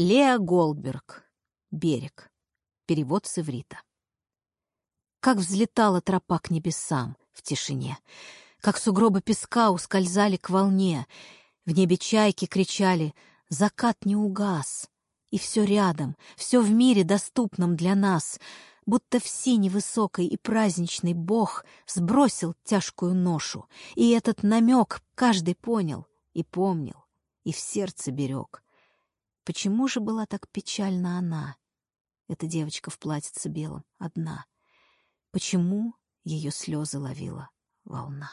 Леа Голдберг. Берег. Перевод с иврита. Как взлетала тропа к небесам в тишине, как сугробы песка ускользали к волне, в небе чайки кричали «Закат не угас!» И все рядом, все в мире доступном для нас, будто в сине высокой и праздничный Бог сбросил тяжкую ношу, и этот намек каждый понял и помнил, и в сердце берег. Почему же была так печальна она, эта девочка в платьице белом, одна? Почему ее слезы ловила волна?